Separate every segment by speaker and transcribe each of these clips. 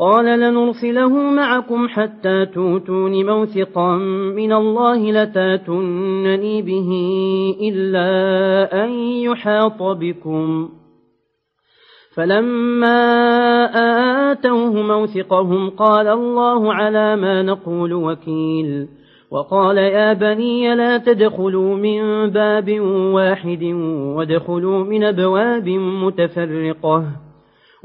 Speaker 1: قال لنرسله معكم حتى توتون موثقا من الله لتاتنني به إلا أن يحاط بكم. فلما آتوه موثقهم قال الله على ما نقول وكيل. وقال يا بني لا تدخلوا من باب واحد وادخلوا من أبواب متفرقة.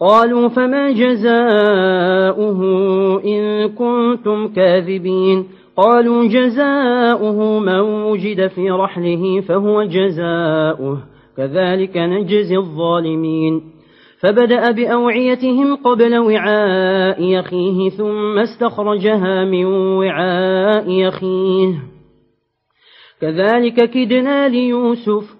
Speaker 1: قالوا فما جزاؤه إن كنتم كاذبين قالوا جزاؤه من وجد في رحله فهو جزاؤه كذلك نجزي الظالمين فبدأ بأوعيتهم قبل وعاء يخيه ثم استخرجها من وعاء يخيه كذلك كدنا ليوسف